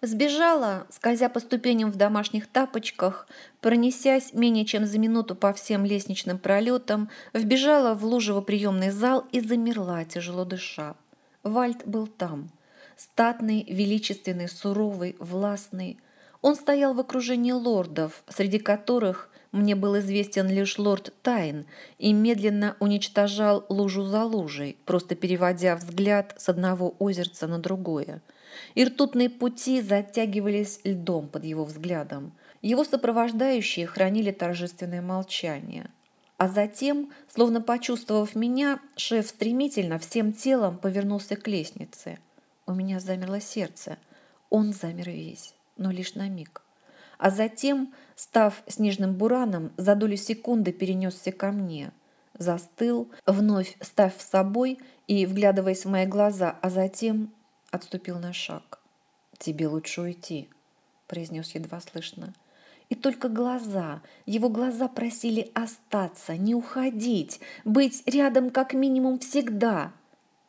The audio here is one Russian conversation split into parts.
Сбежала, скользя по ступеням в домашних тапочках, пронесясь менее чем за минуту по всем лестничным пролетам, вбежала в лужево-приемный зал и замерла, тяжело дыша. Вальд был там. Статный, величественный, суровый, властный. Он стоял в окружении лордов, среди которых мне был известен лишь лорд Тайн, и медленно уничтожал лужу за лужей, просто переводя взгляд с одного озерца на другое – и ртутные пути затягивались льдом под его взглядом. Его сопровождающие хранили торжественное молчание. А затем, словно почувствовав меня, шеф стремительно всем телом повернулся к лестнице. У меня замерло сердце. Он замер весь, но лишь на миг. А затем, став снежным бураном, за долю секунды перенесся ко мне. Застыл, вновь став собой и вглядываясь в мои глаза, а затем отступил на шаг. «Тебе лучше уйти», – произнес едва слышно. И только глаза, его глаза просили остаться, не уходить, быть рядом как минимум всегда.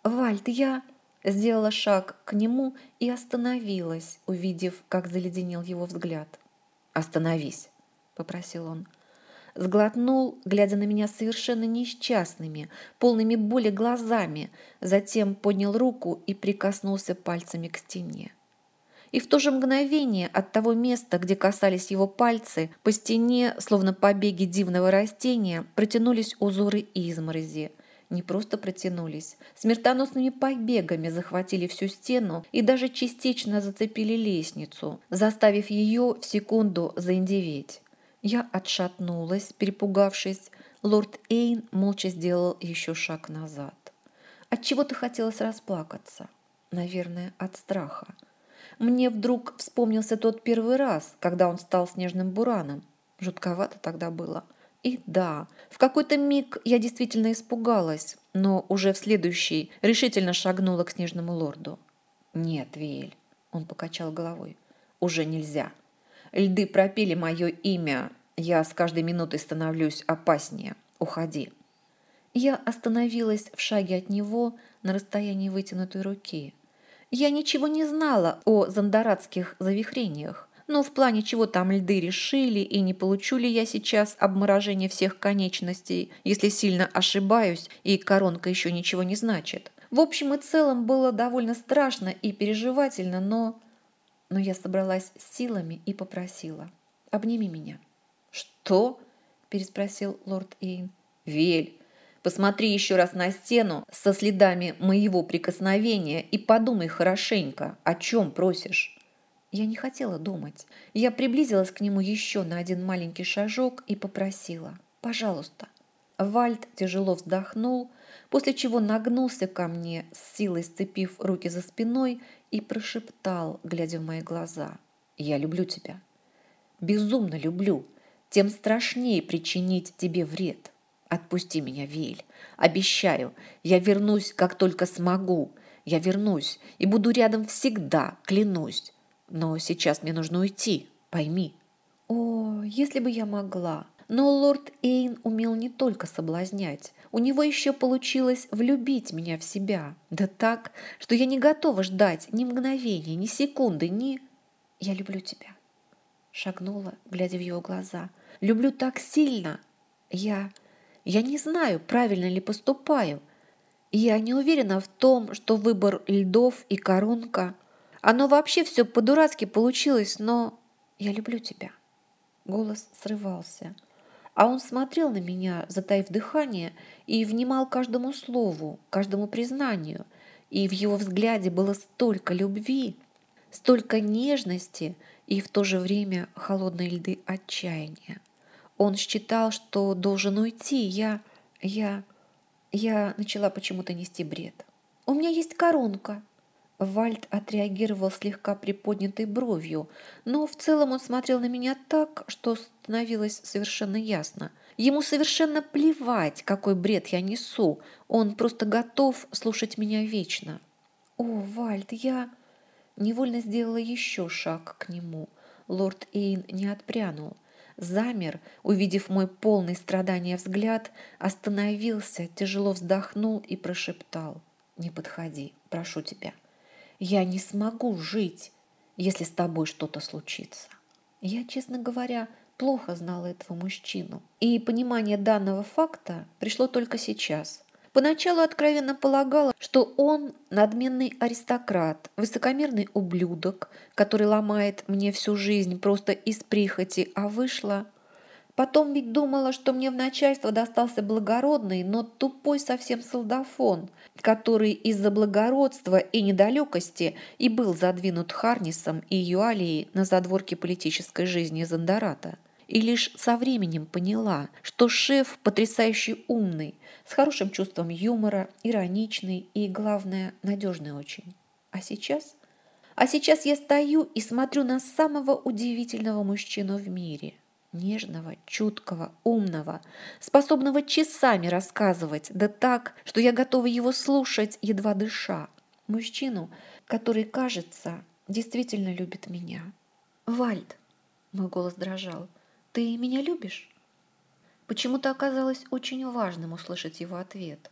«Вальд, я...» Сделала шаг к нему и остановилась, увидев, как заледенел его взгляд. «Остановись», – попросил он. Сглотнул, глядя на меня совершенно несчастными, полными боли глазами, затем поднял руку и прикоснулся пальцами к стене. И в то же мгновение от того места, где касались его пальцы, по стене, словно побеги дивного растения, протянулись узоры изморози. Не просто протянулись, смертоносными побегами захватили всю стену и даже частично зацепили лестницу, заставив ее в секунду заиндеветь. Я отшатнулась, перепугавшись. Лорд Эйн молча сделал еще шаг назад. От чего то хотелось расплакаться. Наверное, от страха. Мне вдруг вспомнился тот первый раз, когда он стал снежным бураном. Жутковато тогда было. И да, в какой-то миг я действительно испугалась, но уже в следующий решительно шагнула к снежному лорду. «Нет, Виэль», — он покачал головой, — «уже нельзя. Льды пропели мое имя. Я с каждой минутой становлюсь опаснее. Уходи». Я остановилась в шаге от него на расстоянии вытянутой руки. Я ничего не знала о зандаратских завихрениях. Но в плане чего там льды решили и не получу ли я сейчас обморожение всех конечностей, если сильно ошибаюсь и коронка еще ничего не значит. В общем и целом было довольно страшно и переживательно, но но я собралась с силами и попросила. «Обними меня». «Что?» – переспросил лорд Эйн. «Вель, посмотри еще раз на стену со следами моего прикосновения и подумай хорошенько, о чем просишь». Я не хотела думать. Я приблизилась к нему еще на один маленький шажок и попросила. «Пожалуйста». Вальд тяжело вздохнул, после чего нагнулся ко мне, с силой сцепив руки за спиной и прошептал, глядя в мои глаза. «Я люблю тебя. Безумно люблю. Тем страшнее причинить тебе вред. Отпусти меня, Виль. Обещаю, я вернусь, как только смогу. Я вернусь и буду рядом всегда, клянусь. Но сейчас мне нужно уйти, пойми». «О, если бы я могла!» Но лорд Эйн умел не только соблазнять, у него еще получилось влюбить меня в себя. Да так, что я не готова ждать ни мгновения, ни секунды, ни... «Я люблю тебя», — шагнула, глядя в его глаза. «Люблю так сильно. Я... я не знаю, правильно ли поступаю. Я не уверена в том, что выбор льдов и коронка... Оно вообще все по-дурацки получилось, но я люблю тебя». Голос срывался. А он смотрел на меня, затаив дыхание, и внимал каждому слову, каждому признанию. И в его взгляде было столько любви, столько нежности и в то же время холодные льды отчаяния. Он считал, что должен уйти. Я... я... я начала почему-то нести бред. «У меня есть коронка», Вальд отреагировал слегка приподнятой бровью, но в целом он смотрел на меня так, что становилось совершенно ясно. Ему совершенно плевать, какой бред я несу, он просто готов слушать меня вечно. «О, Вальд, я...» Невольно сделала еще шаг к нему. Лорд Эйн не отпрянул. Замер, увидев мой полный страдания взгляд, остановился, тяжело вздохнул и прошептал. «Не подходи, прошу тебя». Я не смогу жить. если с тобой что-то случится. Я, честно говоря, плохо знала этого мужчину. И понимание данного факта пришло только сейчас. Поначалу откровенно полагала, что он надменный аристократ, высокомерный ублюдок, который ломает мне всю жизнь просто из прихоти, а вышла Потом ведь думала, что мне в начальство достался благородный, но тупой совсем солдафон, который из-за благородства и недалекости и был задвинут Харнисом и Юалией на задворке политической жизни Зандарата. И лишь со временем поняла, что шеф потрясающе умный, с хорошим чувством юмора, ироничный и, главное, надежный очень. А сейчас? А сейчас я стою и смотрю на самого удивительного мужчину в мире – нежного, чуткого, умного, способного часами рассказывать, да так, что я готова его слушать, едва дыша. Мужчину, который, кажется, действительно любит меня. «Вальд», — мой голос дрожал, — «ты меня любишь?» Почему-то оказалось очень важным услышать его ответ.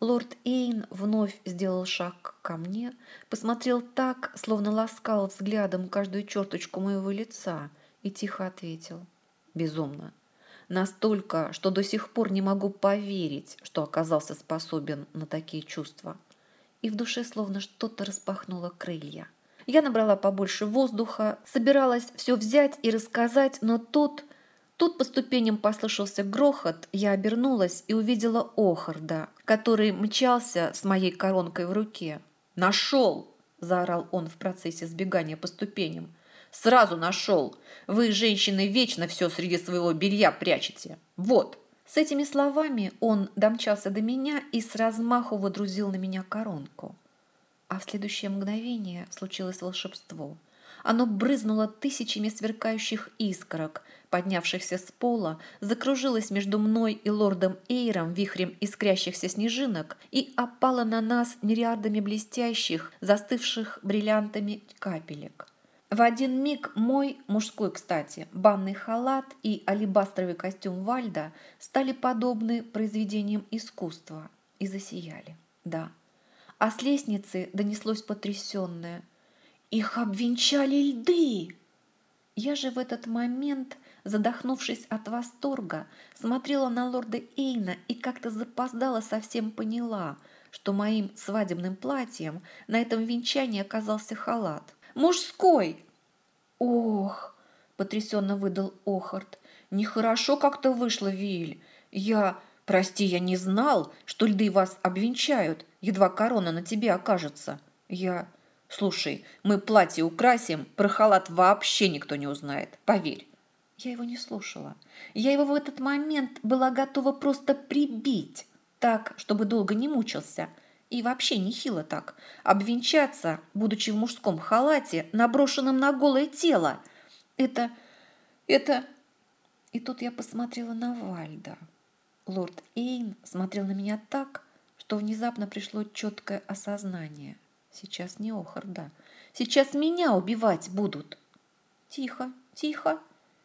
Лорд Эйн вновь сделал шаг ко мне, посмотрел так, словно ласкал взглядом каждую черточку моего лица, и тихо ответил — безумно. Настолько, что до сих пор не могу поверить, что оказался способен на такие чувства. И в душе словно что-то распахнуло крылья. Я набрала побольше воздуха, собиралась все взять и рассказать, но тут... Тут по ступеням послышался грохот, я обернулась и увидела Охарда, который мчался с моей коронкой в руке. «Нашел!» – заорал он в процессе сбегания по ступеням. Сразу нашел. Вы, женщины, вечно все среди своего белья прячете. Вот». С этими словами он домчался до меня и с размаху водрузил на меня коронку. А в следующее мгновение случилось волшебство. Оно брызнуло тысячами сверкающих искорок, поднявшихся с пола, закружилось между мной и лордом Эйром вихрем искрящихся снежинок и опало на нас мириардами блестящих, застывших бриллиантами капелек. В один миг мой, мужской, кстати, банный халат и алебастровый костюм Вальда стали подобны произведениям искусства и засияли. Да. А с лестницы донеслось потрясенное. «Их обвенчали льды!» Я же в этот момент, задохнувшись от восторга, смотрела на лорда Эйна и как-то запоздала совсем поняла, что моим свадебным платьем на этом венчании оказался халат – Мужской!» «Ох!» – потрясенно выдал Охарт. «Нехорошо как-то вышло, Виль. Я... Прости, я не знал, что льды вас обвенчают, едва корона на тебе окажется. Я... Слушай, мы платье украсим, про халат вообще никто не узнает, поверь». Я его не слушала. Я его в этот момент была готова просто прибить, так, чтобы долго не мучился – и вообще нехило так. Обвенчаться, будучи в мужском халате, наброшенном на голое тело. Это... это... И тут я посмотрела на Вальда. Лорд Эйн смотрел на меня так, что внезапно пришло четкое осознание. Сейчас не Охарда. Сейчас меня убивать будут. Тихо, тихо.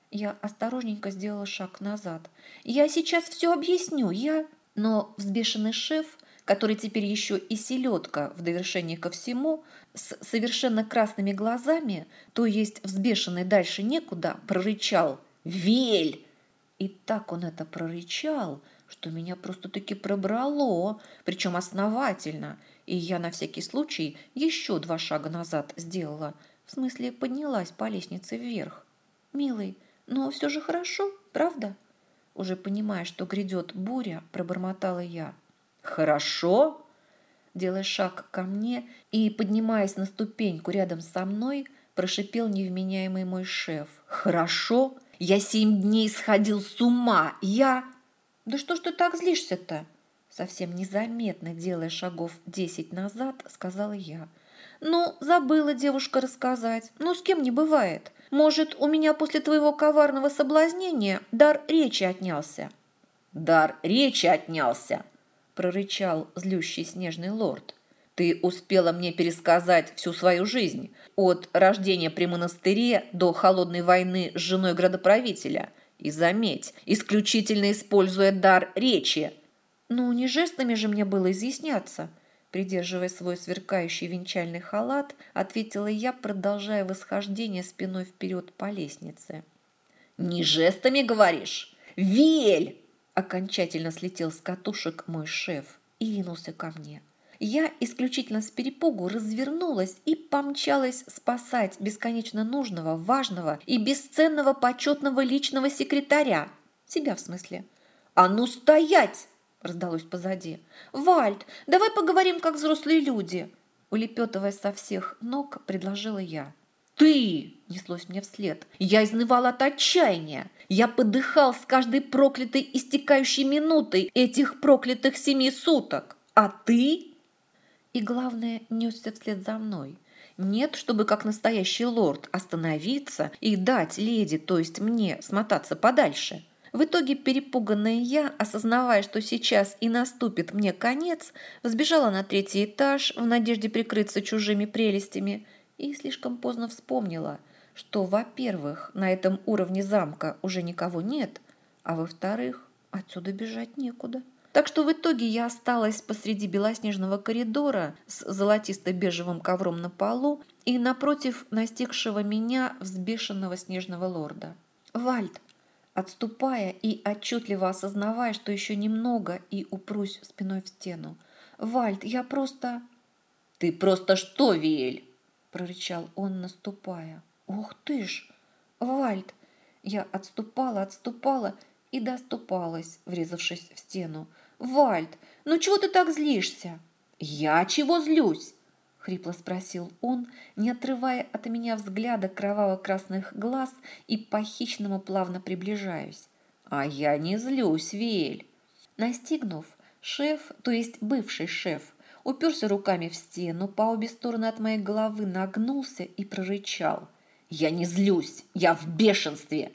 Я осторожненько сделала шаг назад. Я сейчас все объясню. Я... Но взбешенный шеф который теперь еще и селедка в довершение ко всему, с совершенно красными глазами, то есть взбешенный дальше некуда, прорычал «Вель!». И так он это прорычал, что меня просто-таки пробрало, причем основательно, и я на всякий случай еще два шага назад сделала, в смысле поднялась по лестнице вверх. «Милый, но все же хорошо, правда?» Уже понимая, что грядет буря, пробормотала я – «Хорошо?» Делая шаг ко мне и, поднимаясь на ступеньку рядом со мной, прошипел невменяемый мой шеф. «Хорошо? Я семь дней сходил с ума! Я...» «Да что ж ты так злишься-то?» Совсем незаметно, делая шагов десять назад, сказала я. «Ну, забыла девушка рассказать. Ну, с кем не бывает. Может, у меня после твоего коварного соблазнения дар речи отнялся?» «Дар речи отнялся!» Прорычал злющий снежный лорд. Ты успела мне пересказать всю свою жизнь, от рождения при монастыре до холодной войны с женой градоправителя. И заметь, исключительно используя дар речи. Ну, не жестами же мне было изъясняться. придерживая свой сверкающий венчальный халат, ответила я, продолжая восхождение спиной вперед по лестнице. «Не жестами говоришь? Вель!» Окончательно слетел с катушек мой шеф и ринулся ко мне. Я исключительно с перепугу развернулась и помчалась спасать бесконечно нужного, важного и бесценного почетного личного секретаря. Себя в смысле. «А ну стоять!» – раздалось позади. «Вальд, давай поговорим, как взрослые люди!» Улепетывая со всех ног, предложила я. «Ты!» – неслось мне вслед. Я изнывал от отчаяния. Я подыхал с каждой проклятой истекающей минутой этих проклятых семи суток. А ты и, главное, несся вслед за мной. Нет, чтобы как настоящий лорд остановиться и дать леди, то есть мне, смотаться подальше. В итоге перепуганная я, осознавая, что сейчас и наступит мне конец, взбежала на третий этаж в надежде прикрыться чужими прелестями и слишком поздно вспомнила, что, во-первых, на этом уровне замка уже никого нет, а во-вторых, отсюда бежать некуда. Так что в итоге я осталась посреди белоснежного коридора с золотисто-бежевым ковром на полу и напротив настигшего меня взбешенного снежного лорда. «Вальд!» Отступая и отчетливо осознавая, что еще немного и упрусь спиной в стену. «Вальд, я просто...» «Ты просто что, Виэль?» Прорычал он, наступая. «Ух ты ж! Вальд!» Я отступала, отступала и доступалась, врезавшись в стену. «Вальд, ну чего ты так злишься?» «Я чего злюсь?» — хрипло спросил он, не отрывая от меня взгляда кроваво-красных глаз и по-хищному плавно приближаюсь. «А я не злюсь, Вель!» Настигнув, шеф, то есть бывший шеф, уперся руками в стену, по обе стороны от моей головы нагнулся и прорычал. «Я не злюсь! Я в бешенстве!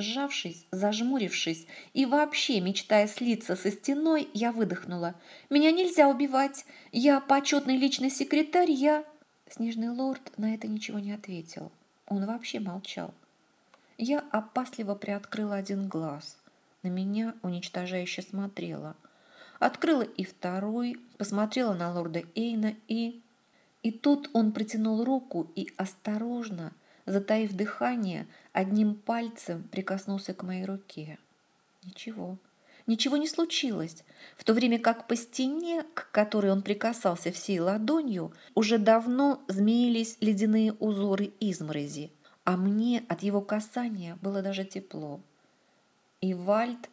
Сжавшись, зажмурившись и вообще мечтая слиться со стеной, я выдохнула. «Меня нельзя убивать! Я почетный личный секретарь, я...» Снежный лорд на это ничего не ответил. Он вообще молчал. Я опасливо приоткрыла один глаз. На меня уничтожающе смотрела. Открыла и второй, посмотрела на лорда Эйна и... И тут он протянул руку и осторожно, затаив дыхание, одним пальцем прикоснулся к моей руке. Ничего, ничего не случилось, в то время как по стене, к которой он прикасался всей ладонью, уже давно змеились ледяные узоры изморози, а мне от его касания было даже тепло. И Вальд,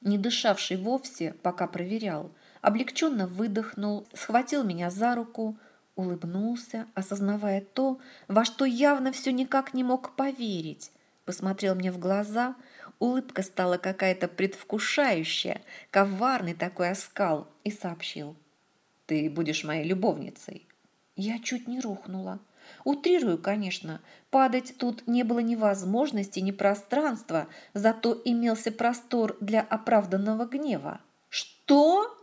не дышавший вовсе, пока проверял, облегченно выдохнул, схватил меня за руку, улыбнулся, осознавая то, во что явно все никак не мог поверить. Посмотрел мне в глаза, улыбка стала какая-то предвкушающая, коварный такой оскал, и сообщил. «Ты будешь моей любовницей». Я чуть не рухнула. Утрирую, конечно. Падать тут не было ни возможности, ни пространства, зато имелся простор для оправданного гнева. «Что?»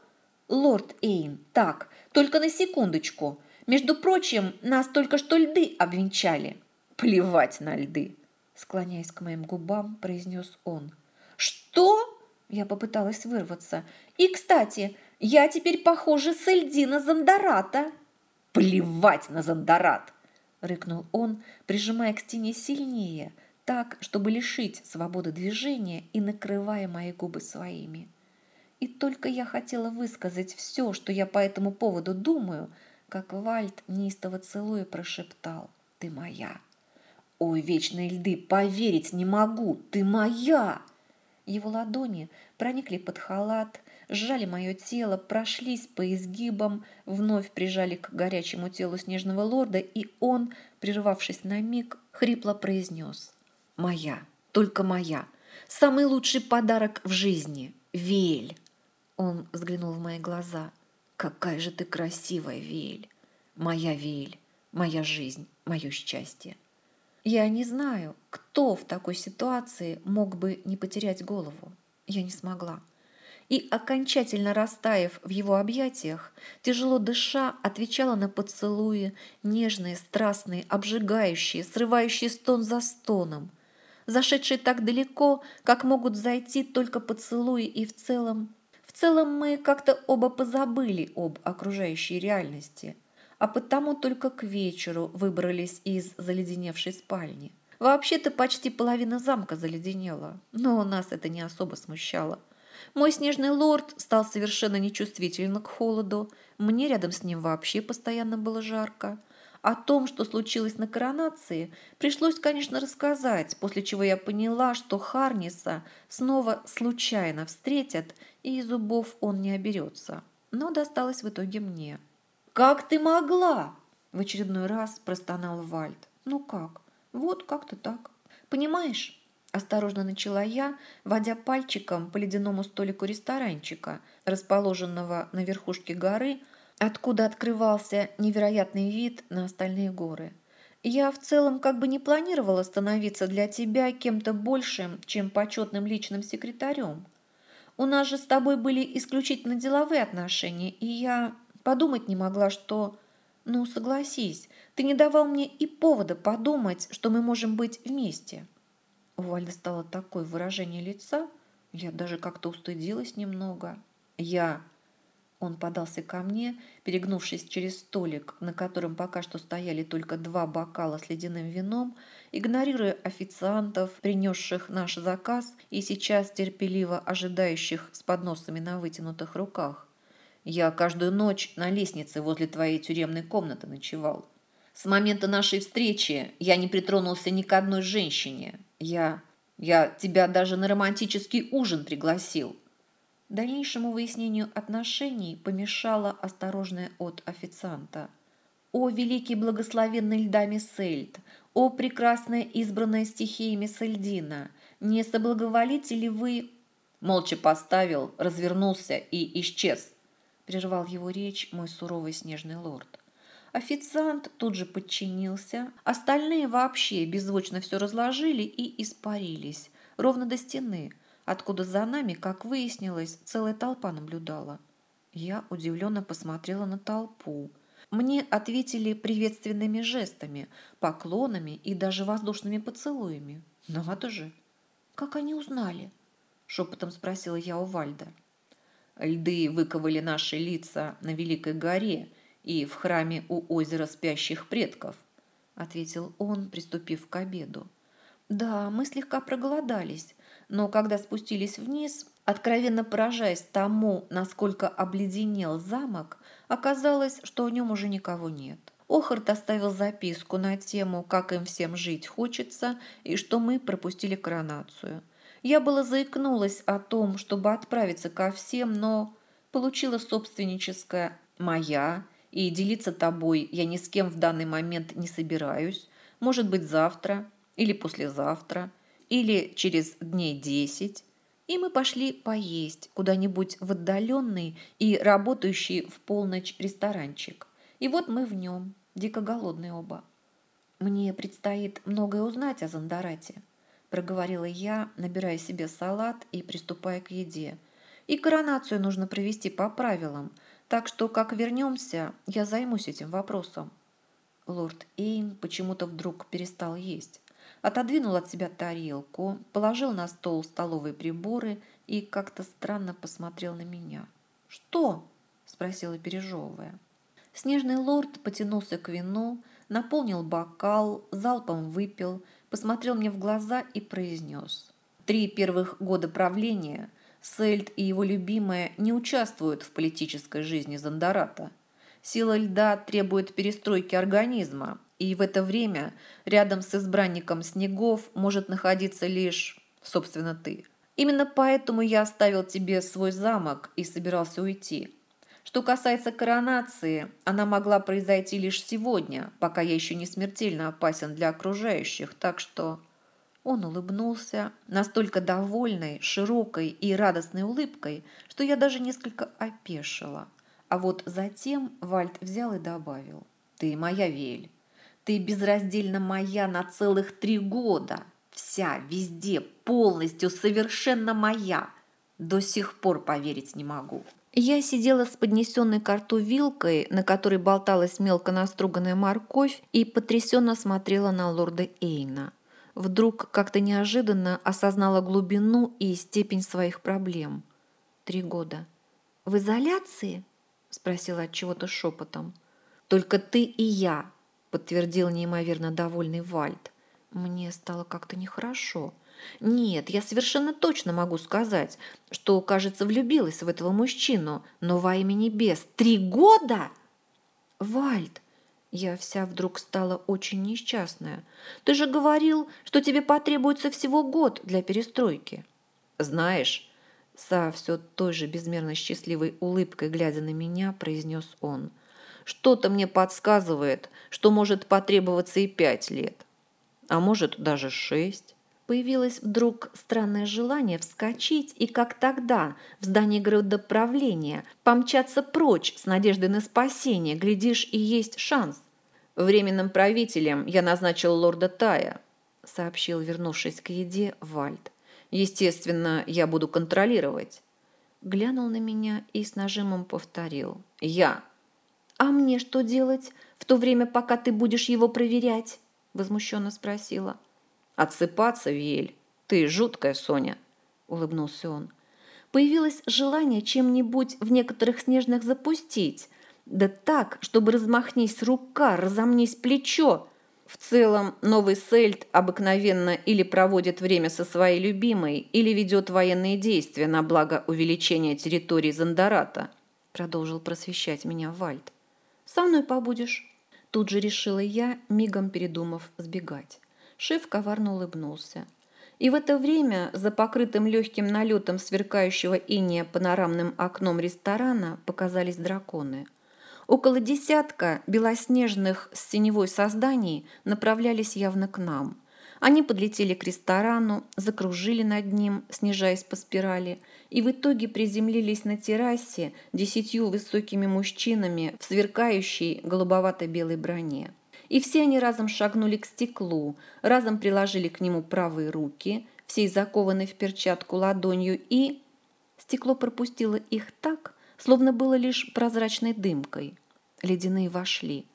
«Лорд Эйн, так, только на секундочку. Между прочим, нас только что льды обвенчали. Плевать на льды, склоняясь к моим губам, произнес он. Что? Я попыталась вырваться. И, кстати, я теперь похожа с Эльдина Зандарата. Плевать на Зандарат, рыкнул он, прижимая к стене сильнее, так, чтобы лишить свободы движения и накрывая мои губы своими. И только я хотела высказать все, что я по этому поводу думаю, как Вальд неистово целуя прошептал «Ты моя!» «Ой, вечные льды, поверить не могу! Ты моя!» Его ладони проникли под халат, сжали мое тело, прошлись по изгибам, вновь прижали к горячему телу снежного лорда, и он, прервавшись на миг, хрипло произнес «Моя, только моя, самый лучший подарок в жизни, Вель!» Он взглянул в мои глаза – Какая же ты красивая, Виэль! Моя Виэль, моя жизнь, мое счастье. Я не знаю, кто в такой ситуации мог бы не потерять голову. Я не смогла. И, окончательно растаяв в его объятиях, тяжело дыша, отвечала на поцелуи, нежные, страстные, обжигающие, срывающие стон за стоном, зашедшие так далеко, как могут зайти только поцелуи и в целом целом мы как-то оба позабыли об окружающей реальности, а потому только к вечеру выбрались из заледеневшей спальни. Вообще-то почти половина замка заледенела, но нас это не особо смущало. Мой снежный лорд стал совершенно нечувствителен к холоду, мне рядом с ним вообще постоянно было жарко. О том, что случилось на коронации, пришлось, конечно, рассказать, после чего я поняла, что Харниса снова случайно встретят, и зубов он не оберется. Но досталось в итоге мне. «Как ты могла?» – в очередной раз простонал Вальд. «Ну как? Вот как-то так. Понимаешь?» Осторожно начала я, водя пальчиком по ледяному столику ресторанчика, расположенного на верхушке горы – откуда открывался невероятный вид на остальные горы. Я в целом как бы не планировала становиться для тебя кем-то большим, чем почетным личным секретарем. У нас же с тобой были исключительно деловые отношения, и я подумать не могла, что... Ну, согласись, ты не давал мне и повода подумать, что мы можем быть вместе. У Вальда стало такое выражение лица, я даже как-то устыдилась немного. Я он подался ко мне, перегнувшись через столик, на котором пока что стояли только два бокала с ледяным вином, игнорируя официантов, принесших наш заказ и сейчас терпеливо ожидающих с подносами на вытянутых руках. «Я каждую ночь на лестнице возле твоей тюремной комнаты ночевал. С момента нашей встречи я не притронулся ни к одной женщине. Я... я тебя даже на романтический ужин пригласил». Дальнейшему выяснению отношений помешала осторожная от официанта. «О, великий благословенный льдами Сельд! О, прекрасная избранная стихиями Сельдина! Не соблаговолите ли вы...» Молча поставил, развернулся и исчез. Прервал его речь мой суровый снежный лорд. Официант тут же подчинился, остальные вообще беззвучно все разложили и испарились, ровно до стены – откуда за нами, как выяснилось, целая толпа наблюдала. Я удивленно посмотрела на толпу. Мне ответили приветственными жестами, поклонами и даже воздушными поцелуями. Надо же! Как они узнали? Шепотом спросила я у Вальда. Льды выковали наши лица на Великой горе и в храме у озера спящих предков, ответил он, приступив к обеду. Да, мы слегка проголодались, но когда спустились вниз, откровенно поражаясь тому, насколько обледенел замок, оказалось, что в нем уже никого нет. Охарт оставил записку на тему, как им всем жить хочется, и что мы пропустили коронацию. Я было заикнулась о том, чтобы отправиться ко всем, но получила собственническое «моя», и делиться тобой я ни с кем в данный момент не собираюсь. Может быть, завтра или послезавтра – или через дней десять, и мы пошли поесть куда-нибудь в отдаленный и работающий в полночь ресторанчик. И вот мы в нем, дико голодные оба. «Мне предстоит многое узнать о Зандарате», – проговорила я, набирая себе салат и приступая к еде. «И коронацию нужно провести по правилам, так что, как вернемся, я займусь этим вопросом». Лорд Эйн почему-то вдруг перестал есть отодвинул от себя тарелку, положил на стол столовые приборы и как-то странно посмотрел на меня. «Что?» – спросила, пережевывая. Снежный лорд потянулся к вину, наполнил бокал, залпом выпил, посмотрел мне в глаза и произнес. «Три первых года правления Сельд и его любимая не участвуют в политической жизни Зандарата. Сила льда требует перестройки организма, и в это время рядом с избранником снегов может находиться лишь, собственно, ты. Именно поэтому я оставил тебе свой замок и собирался уйти. Что касается коронации, она могла произойти лишь сегодня, пока я еще не смертельно опасен для окружающих, так что... Он улыбнулся настолько довольной, широкой и радостной улыбкой, что я даже несколько опешила. А вот затем Вальд взял и добавил. «Ты моя Вель. Ты безраздельно моя на целых три года. Вся, везде, полностью, совершенно моя. До сих пор поверить не могу. Я сидела с поднесенной к рту вилкой, на которой болталась мелко наструганная морковь, и потрясенно смотрела на лорда Эйна. Вдруг как-то неожиданно осознала глубину и степень своих проблем. Три года. В изоляции? спросила от чего-то шепотом. Только ты и я, подтвердил неимоверно довольный Вальд. Мне стало как-то нехорошо. Нет, я совершенно точно могу сказать, что, кажется, влюбилась в этого мужчину, но во имя небес три года? Вальд, я вся вдруг стала очень несчастная. Ты же говорил, что тебе потребуется всего год для перестройки. Знаешь, со все той же безмерно счастливой улыбкой, глядя на меня, произнес он. Что-то мне подсказывает, что может потребоваться и пять лет, а может даже шесть. Появилось вдруг странное желание вскочить и, как тогда, в здании градоправления, помчаться прочь с надеждой на спасение, глядишь, и есть шанс. Временным правителем я назначил лорда Тая, сообщил, вернувшись к еде, Вальд. Естественно, я буду контролировать. Глянул на меня и с нажимом повторил. Я. А мне что делать в то время, пока ты будешь его проверять? Возмущенно спросила. Отсыпаться, Виэль. Ты жуткая, Соня, улыбнулся он. Появилось желание чем-нибудь в некоторых снежных запустить. Да так, чтобы размахнись рука, разомнись плечо. В целом, новый Сельд обыкновенно или проводит время со своей любимой, или ведет военные действия на благо увеличения территории Зандарата, продолжил просвещать меня Вальд. Со мной побудешь. Тут же решила я, мигом передумав сбегать. Шеф коварно улыбнулся. И в это время за покрытым легким налетом сверкающего иния панорамным окном ресторана показались драконы. Около десятка белоснежных с синевой созданий направлялись явно к нам. Они подлетели к ресторану, закружили над ним, снижаясь по спирали, и в итоге приземлились на террасе десятью высокими мужчинами в сверкающей голубовато-белой броне. И все они разом шагнули к стеклу, разом приложили к нему правые руки, всей закованной в перчатку ладонью, и... Стекло пропустило их так, словно было лишь прозрачной дымкой. Ледяные вошли.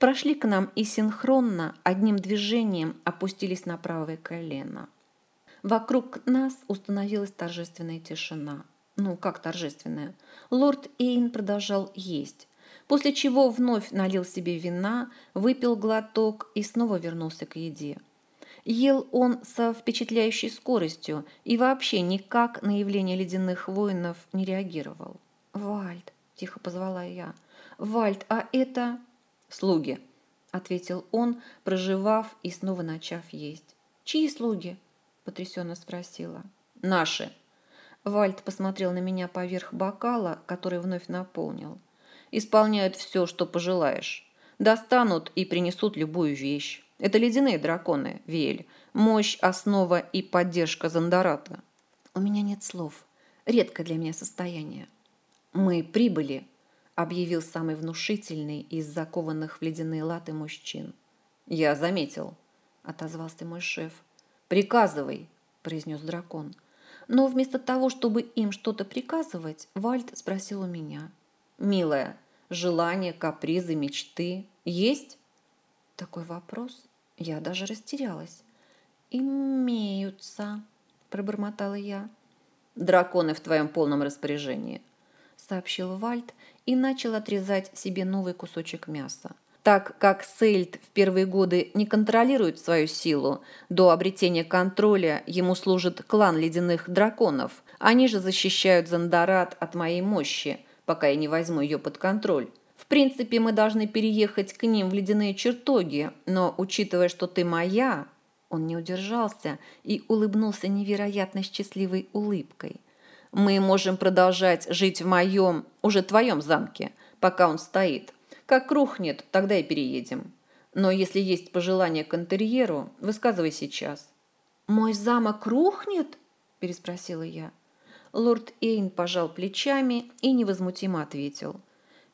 Прошли к нам и синхронно, одним движением опустились на правое колено. Вокруг нас установилась торжественная тишина. Ну, как торжественная? Лорд Эйн продолжал есть после чего вновь налил себе вина, выпил глоток и снова вернулся к еде. Ел он со впечатляющей скоростью и вообще никак на явление ледяных воинов не реагировал. «Вальд», – тихо позвала я, – «Вальд, а это...» «Слуги», – ответил он, проживав и снова начав есть. «Чьи слуги?» – потрясенно спросила. «Наши». Вальд посмотрел на меня поверх бокала, который вновь наполнил исполняют все, что пожелаешь. Достанут и принесут любую вещь. Это ледяные драконы, Вель. Мощь, основа и поддержка Зандарата. У меня нет слов. Редкое для меня состояние. Мы прибыли, объявил самый внушительный из закованных в ледяные латы мужчин. Я заметил, отозвался мой шеф. Приказывай, произнес дракон. Но вместо того, чтобы им что-то приказывать, Вальд спросил у меня – Милая, желания, капризы, мечты есть? Такой вопрос. Я даже растерялась. Имеются, пробормотала я. Драконы в твоем полном распоряжении, сообщил Вальд и начал отрезать себе новый кусочек мяса. Так как Сейльд в первые годы не контролирует свою силу, до обретения контроля ему служит клан ледяных драконов. Они же защищают Зандарат от моей мощи, пока я не возьму ее под контроль. В принципе, мы должны переехать к ним в ледяные чертоги, но, учитывая, что ты моя...» Он не удержался и улыбнулся невероятно счастливой улыбкой. «Мы можем продолжать жить в моем, уже твоем замке, пока он стоит. Как рухнет, тогда и переедем. Но если есть пожелания к интерьеру, высказывай сейчас». «Мой замок рухнет?» – переспросила я. Лорд Эйн пожал плечами и невозмутимо ответил.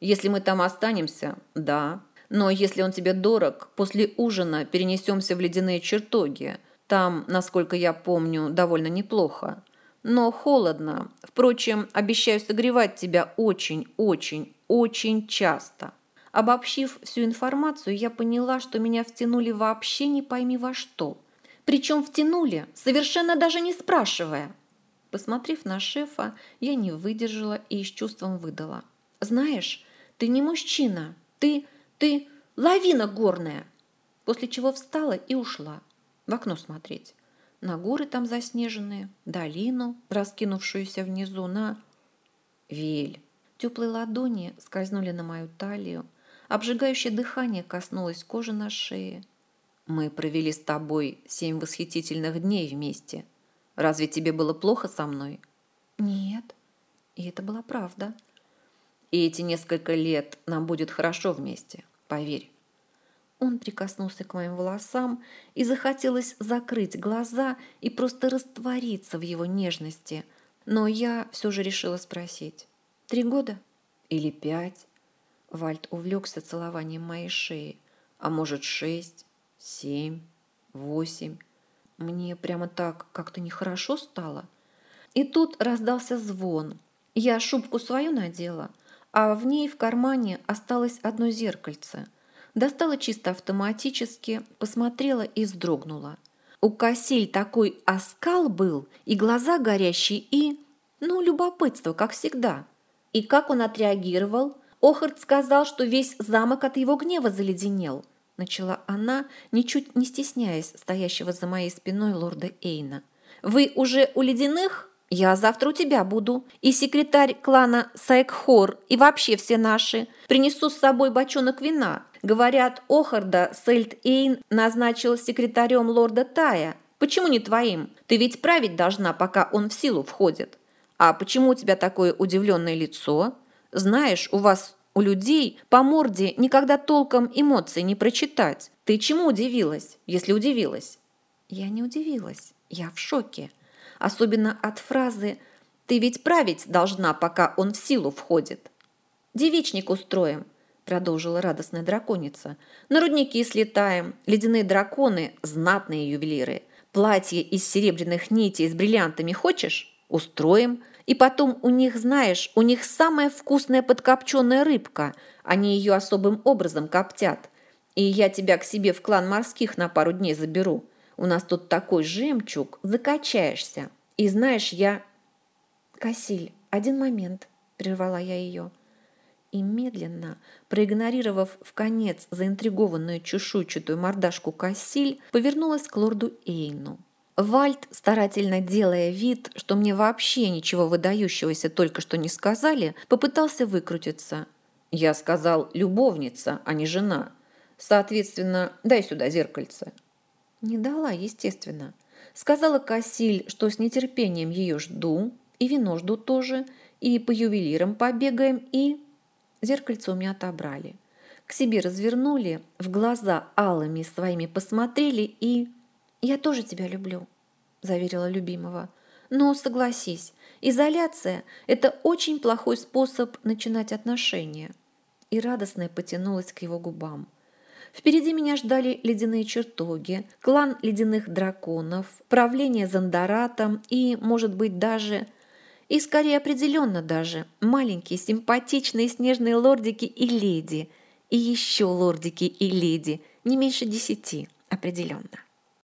«Если мы там останемся, да. Но если он тебе дорог, после ужина перенесемся в ледяные чертоги. Там, насколько я помню, довольно неплохо. Но холодно. Впрочем, обещаю согревать тебя очень, очень, очень часто». Обобщив всю информацию, я поняла, что меня втянули вообще не пойми во что. Причем втянули, совершенно даже не спрашивая. Посмотрев на шефа, я не выдержала и с чувством выдала. «Знаешь, ты не мужчина, ты, ты лавина горная!» После чего встала и ушла. В окно смотреть. На горы там заснеженные, долину, раскинувшуюся внизу, на... Вель. Теплые ладони скользнули на мою талию, обжигающее дыхание коснулось кожи на шее. Мы провели с тобой семь восхитительных дней вместе. Разве тебе было плохо со мной? Нет. И это была правда. И эти несколько лет нам будет хорошо вместе, поверь. Он прикоснулся к моим волосам, и захотелось закрыть глаза и просто раствориться в его нежности. Но я все же решила спросить. «Три года? Или пять?» Вальт увлекся целованием моей шеи. «А может, шесть, семь, восемь?» Мне прямо так как-то нехорошо стало. И тут раздался звон. Я шубку свою надела, а в ней в кармане осталось одно зеркальце. Достала чисто автоматически, посмотрела и вздрогнула. У Кассиль такой оскал был, и глаза горящие, и... Ну, любопытство, как всегда. И как он отреагировал? Охард сказал, что весь замок от его гнева заледенел – начала она, ничуть не стесняясь стоящего за моей спиной лорда Эйна. «Вы уже у ледяных? Я завтра у тебя буду. И секретарь клана Сайкхор, и вообще все наши. Принесу с собой бочонок вина. Говорят, Охарда Сельт Эйн назначил секретарем лорда Тая. Почему не твоим? Ты ведь править должна, пока он в силу входит. А почему у тебя такое удивленное лицо? Знаешь, у вас у людей по морде никогда толком эмоций не прочитать. Ты чему удивилась, если удивилась? Я не удивилась. Я в шоке. Особенно от фразы «Ты ведь править должна, пока он в силу входит». «Девичник устроим», – продолжила радостная драконица. «На рудники слетаем. Ледяные драконы – знатные ювелиры. Платье из серебряных нитей с бриллиантами хочешь? Устроим. И потом у них, знаешь, у них самая вкусная подкопченая рыбка. Они ее особым образом коптят. И я тебя к себе в клан морских на пару дней заберу. У нас тут такой жемчуг, закачаешься. И знаешь, я... Касиль, один момент, прервала я ее. И медленно, проигнорировав в конец заинтригованную чешуйчатую мордашку Кассиль, повернулась к лорду Эйну. Вальд, старательно делая вид, что мне вообще ничего выдающегося только что не сказали, попытался выкрутиться. Я сказал «любовница», а не «жена». Соответственно, дай сюда зеркальце. Не дала, естественно. Сказала Кассиль, что с нетерпением ее жду, и вино жду тоже, и по ювелирам побегаем, и... Зеркальце у меня отобрали. К себе развернули, в глаза алыми своими посмотрели и... «Я тоже тебя люблю», – заверила любимого. «Но согласись, изоляция – это очень плохой способ начинать отношения». И радостная потянулась к его губам. Впереди меня ждали ледяные чертоги, клан ледяных драконов, правление Зандаратом и, может быть, даже... И скорее определенно даже маленькие симпатичные снежные лордики и леди. И еще лордики и леди, не меньше десяти, определенно.